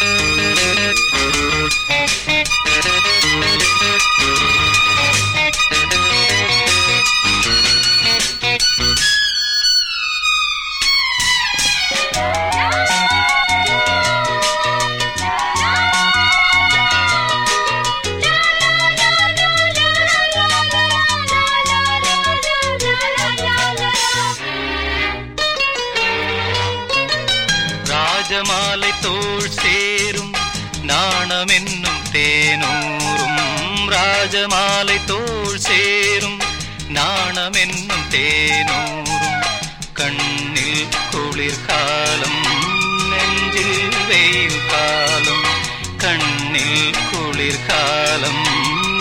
Thank you. மாலை தோல் சேரும் நாணம் என்னும் தேனூரும் ராஜமாலை தோல் சேரும் நாணம் என்னும் தேனூரும் கண்ணில் குளிர்காலம் நெஞ்சில் வெயில் காலம். கண்ணில் குளிர்காலம்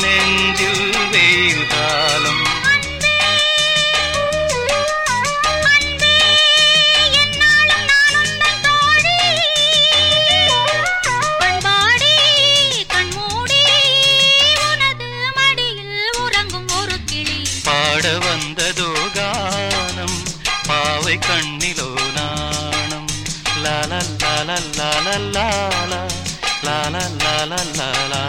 நெஞ்சில் வெயில் காலம். பாட வந்ததோ கானம் பாவை கண்ணிலோ நாணம் லால லால லால லால லால லால லாலா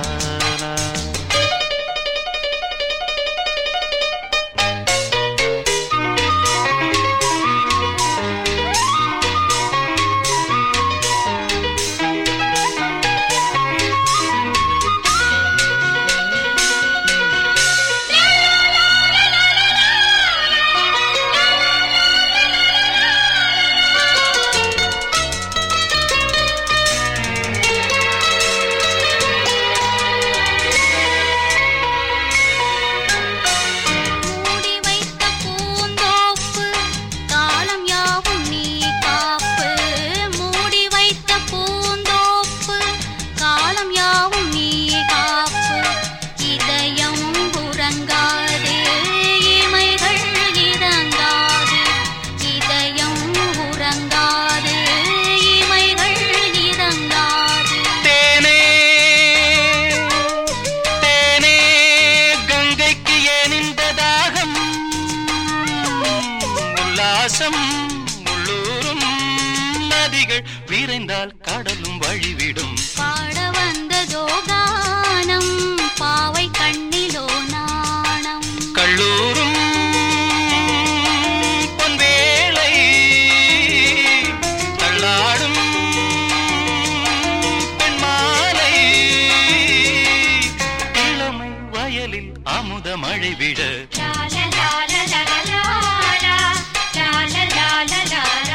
உல்லாசம் உள்ளூரும் நதிகள் விரைந்தால் கடலும் வழிவிடும். பாட வந்ததோ கானம் பாவை கண்ணிலோ நாணம். கள்ளூரும் பொன்வேளை தள்ளாடும் பெண்மாலை. இளமை வயலில் அமுத மழை விட la la la.